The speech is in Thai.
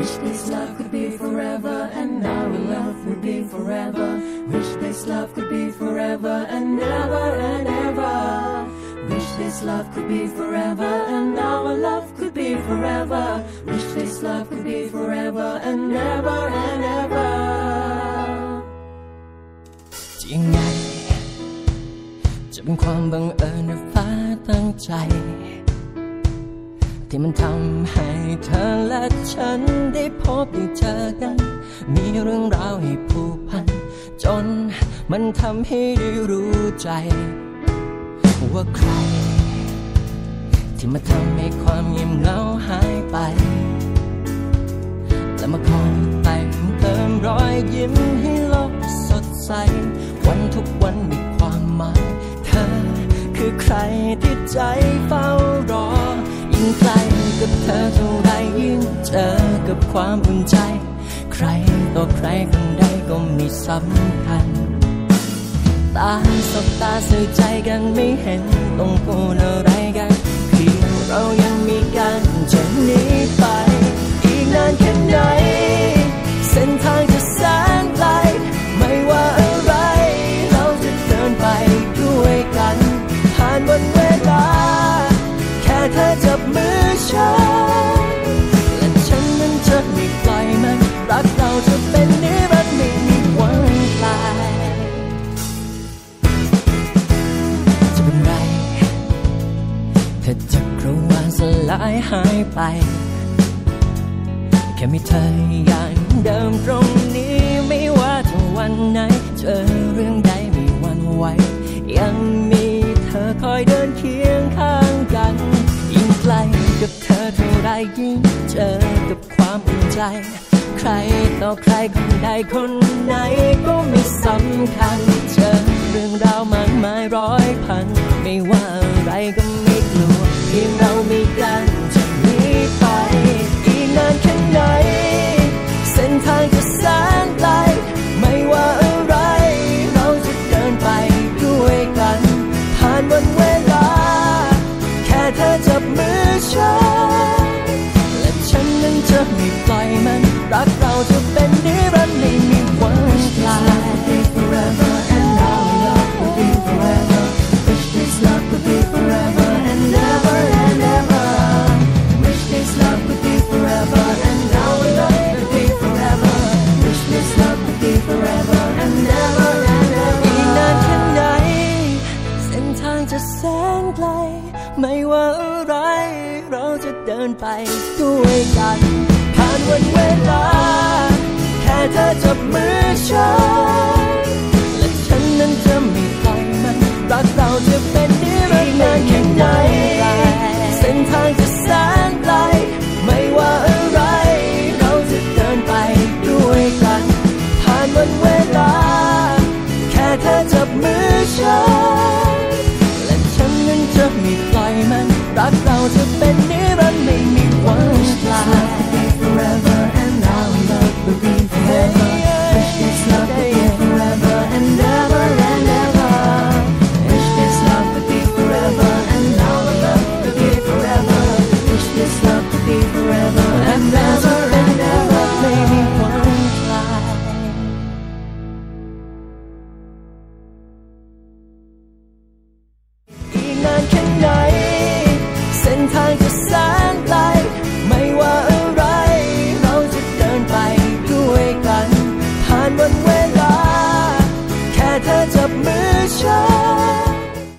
Wish this love could be forever and our love would be forever. Wish this love could be forever and ever and ever. Wish this love could be forever and our love could be forever. Wish this love could be forever and ever and ever. จะยังไง จะเป็นความบังเอิญหรือฟ้าตั้งใจ ที่มันทำให้เธอและฉันได้พบได้เจอกัน มีเรื่องราวให้ผูกพัน จนมันทำให้ได้รู้ใจ ว่าใคร ที่มาทำให้ความเงียบเหงาหายไป และมาคอยแต่งเติมรอยยิ้มให้โลกสดใส วันทุกวันมีความหมาย เธอคือใครที่ใจเฝ้ารอ ใกล้กับเธอเท่าไรยิ่งเจอกับความอุ่นใจ ใครต่อใครคนใดก็มีสำคัญ ตาสบตาสื่อใจกันไม่เห็นต้องพูดอะไรกันเพียงเรายังมีกันจะหนี ถ้าจักรวาลสลายหายไป แค่มีเธออย่างเดิมตรงนี้ไม่ว่าจะวันไหน เจอเรื่องใดไม่หวันไหวยังมีเธอคอยเดินเคียงข้างกัน ยิ่งใกล้กับเธอเท่าไรยิ่งเจอกับความอุ่นใจ ใครต่อใครคนใดคนไหนก็ไม่สำคัญ นไกล ไม่ว่าอะไร เราจะเดินไปด้วยกัน ผ่านวันเวลา แค่เธอจับมื